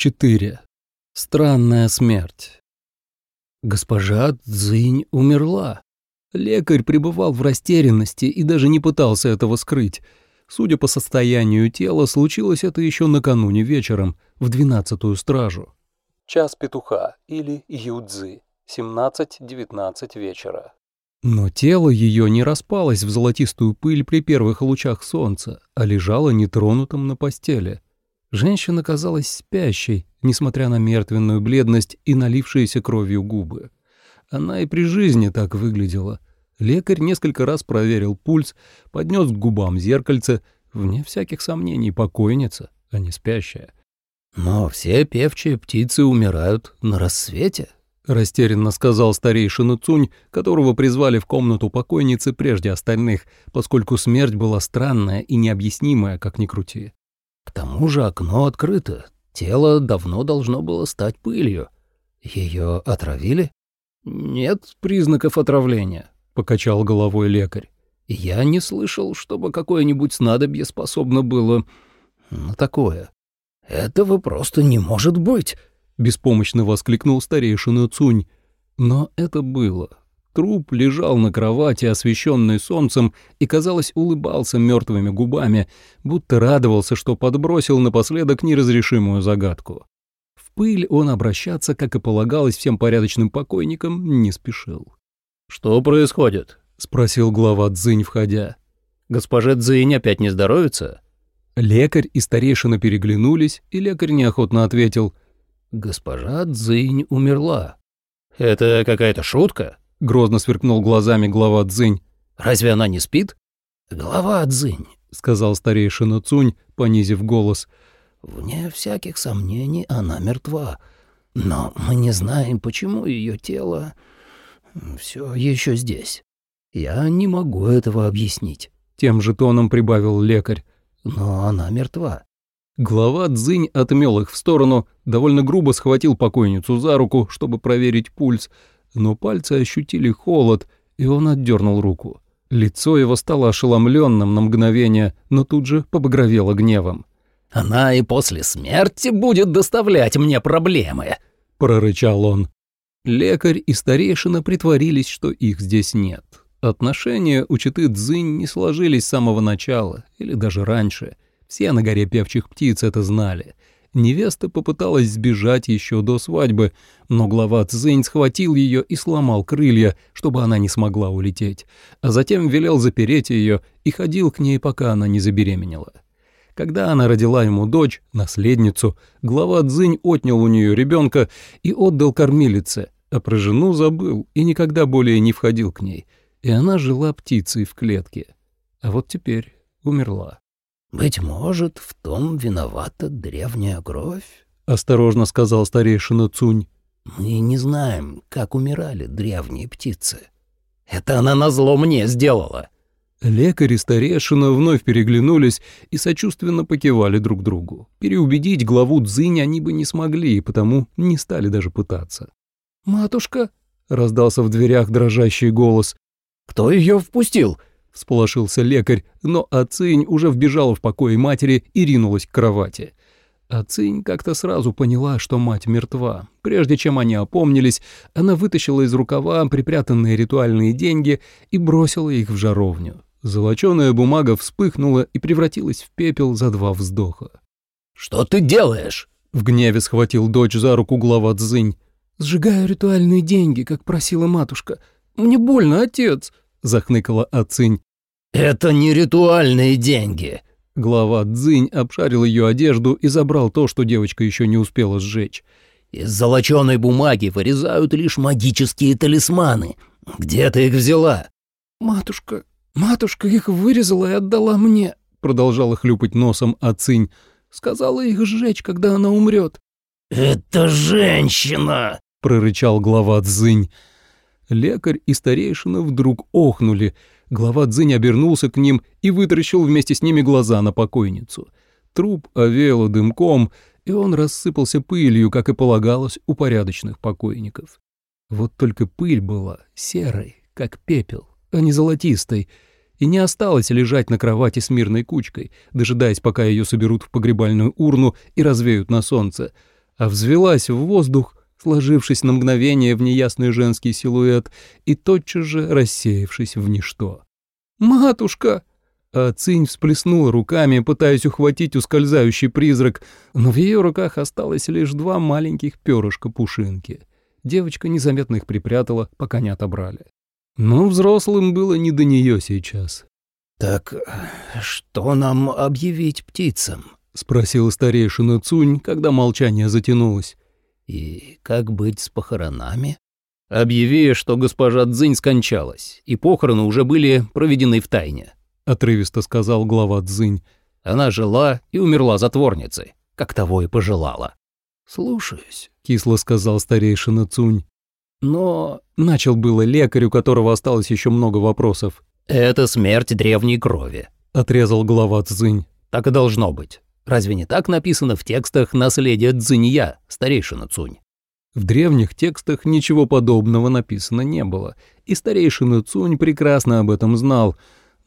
4. Странная смерть. Госпожа Цзинь умерла. Лекарь пребывал в растерянности и даже не пытался этого скрыть. Судя по состоянию тела, случилось это еще накануне вечером, в двенадцатую стражу. Час петуха или юдзы, 17-19 вечера. Но тело ее не распалось в золотистую пыль при первых лучах солнца, а лежало нетронутым на постели. Женщина казалась спящей, несмотря на мертвенную бледность и налившиеся кровью губы. Она и при жизни так выглядела. Лекарь несколько раз проверил пульс, поднес к губам зеркальце, вне всяких сомнений покойница, а не спящая. «Но все певчие птицы умирают на рассвете», — растерянно сказал старейшина Цунь, которого призвали в комнату покойницы прежде остальных, поскольку смерть была странная и необъяснимая, как ни крути. К тому же окно открыто. Тело давно должно было стать пылью. Ее отравили? Нет признаков отравления, покачал головой лекарь. Я не слышал, чтобы какое-нибудь снадобье способно было на такое. Этого просто не может быть, беспомощно воскликнул старейшина Цунь. Но это было. Труп лежал на кровати, освещенный солнцем, и, казалось, улыбался мертвыми губами, будто радовался, что подбросил напоследок неразрешимую загадку. В пыль он обращаться, как и полагалось всем порядочным покойникам, не спешил. «Что происходит?» — спросил глава Цзинь, входя. «Госпоже Цзинь опять не здоровится?» Лекарь и старейшина переглянулись, и лекарь неохотно ответил. «Госпожа Цзинь умерла». «Это какая-то шутка?» — грозно сверкнул глазами глава Цзинь. «Разве она не спит?» «Глава Цзинь», — сказал старейшина Цунь, понизив голос. «Вне всяких сомнений она мертва. Но мы не знаем, почему ее тело все еще здесь. Я не могу этого объяснить», — тем же тоном прибавил лекарь. «Но она мертва». Глава Цзинь отмел их в сторону, довольно грубо схватил покойницу за руку, чтобы проверить пульс, но пальцы ощутили холод, и он отдернул руку. Лицо его стало ошеломленным на мгновение, но тут же побагровело гневом. «Она и после смерти будет доставлять мне проблемы», — прорычал он. Лекарь и старейшина притворились, что их здесь нет. Отношения у читы Цзинь не сложились с самого начала, или даже раньше. Все на горе певчих птиц это знали — Невеста попыталась сбежать еще до свадьбы, но глава Цзинь схватил ее и сломал крылья, чтобы она не смогла улететь, а затем велел запереть ее и ходил к ней, пока она не забеременела. Когда она родила ему дочь, наследницу, глава Цзинь отнял у нее ребенка и отдал кормилице, а про жену забыл и никогда более не входил к ней, и она жила птицей в клетке. А вот теперь умерла. «Быть может, в том виновата древняя кровь?» — осторожно сказал старейшина Цунь. «Мы не знаем, как умирали древние птицы. Это она назло мне сделала!» Лекарь и старейшина вновь переглянулись и сочувственно покивали друг другу. Переубедить главу Цзинь они бы не смогли, и потому не стали даже пытаться. «Матушка!» — раздался в дверях дрожащий голос. «Кто ее впустил?» — всполошился лекарь, но Ацинь уже вбежала в покой матери и ринулась к кровати. Ацинь как-то сразу поняла, что мать мертва. Прежде чем они опомнились, она вытащила из рукава припрятанные ритуальные деньги и бросила их в жаровню. Золоченая бумага вспыхнула и превратилась в пепел за два вздоха. «Что ты делаешь?» — в гневе схватил дочь за руку глава Цзинь. «Сжигаю ритуальные деньги, как просила матушка. Мне больно, отец!» — захныкала Ацинь. «Это не ритуальные деньги!» Глава Цзинь обшарил ее одежду и забрал то, что девочка еще не успела сжечь. «Из золоченой бумаги вырезают лишь магические талисманы. Где ты их взяла?» «Матушка, матушка их вырезала и отдала мне», — продолжала хлюпать носом Ацинь. «Сказала их сжечь, когда она умрет». «Это женщина!» — прорычал глава Цзинь. Лекарь и старейшина вдруг охнули. Глава Дзинь обернулся к ним и вытаращил вместе с ними глаза на покойницу. Труп овеяло дымком, и он рассыпался пылью, как и полагалось у порядочных покойников. Вот только пыль была серой, как пепел, а не золотистой, и не осталось лежать на кровати с мирной кучкой, дожидаясь, пока ее соберут в погребальную урну и развеют на солнце, а взвелась в воздух, сложившись на мгновение в неясный женский силуэт и тотчас же рассеявшись в ничто. «Матушка!» А Цинь всплеснула руками, пытаясь ухватить ускользающий призрак, но в ее руках осталось лишь два маленьких перышка пушинки. Девочка незаметно их припрятала, пока не отобрали. Но взрослым было не до нее сейчас. «Так что нам объявить птицам?» — спросил старейшина Цунь, когда молчание затянулось. «И как быть с похоронами?» «Объяви, что госпожа Цзинь скончалась, и похороны уже были проведены в тайне», — отрывисто сказал глава Цзинь. «Она жила и умерла затворницей, как того и пожелала». «Слушаюсь», — кисло сказал старейшина Цунь. «Но...» — начал было лекарь, у которого осталось еще много вопросов. «Это смерть древней крови», — отрезал глава Цзинь. «Так и должно быть. Разве не так написано в текстах наследия Цзинья, старейшина Цунь?» В древних текстах ничего подобного написано не было, и старейшина Цунь прекрасно об этом знал,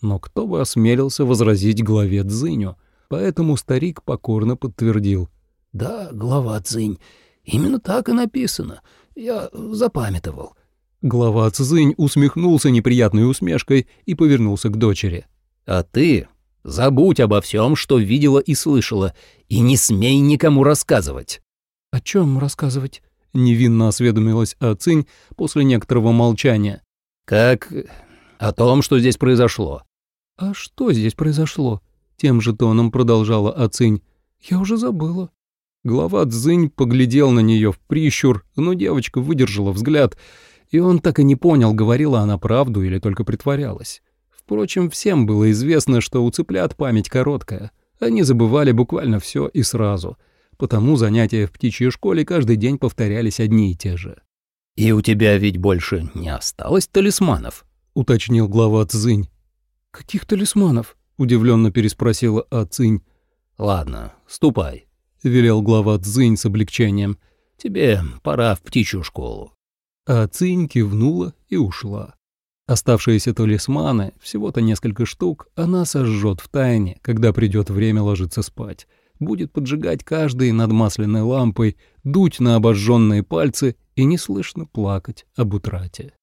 но кто бы осмелился возразить главе Цзиню, поэтому старик покорно подтвердил. «Да, глава Цзинь, именно так и написано. Я запамятовал». Глава Цзинь усмехнулся неприятной усмешкой и повернулся к дочери. «А ты забудь обо всем, что видела и слышала, и не смей никому рассказывать». «О чем рассказывать?» — невинно осведомилась Ацинь после некоторого молчания. «Как о том, что здесь произошло». «А что здесь произошло?» — тем же тоном продолжала Ацинь. «Я уже забыла». Глава Цзинь поглядел на нее в прищур, но девочка выдержала взгляд, и он так и не понял, говорила она правду или только притворялась. Впрочем, всем было известно, что у цыплят память короткая. Они забывали буквально все и сразу — потому занятия в птичьей школе каждый день повторялись одни и те же. «И у тебя ведь больше не осталось талисманов?» — уточнил глава Цзинь. «Каких талисманов?» — удивленно переспросила Ацинь. «Ладно, ступай», — велел глава Цзинь с облегчением. «Тебе пора в птичью школу». А Цинь кивнула и ушла. Оставшиеся талисманы, всего-то несколько штук, она сожжет в тайне, когда придет время ложиться спать будет поджигать каждый над масляной лампой, дуть на обожженные пальцы и неслышно плакать об утрате.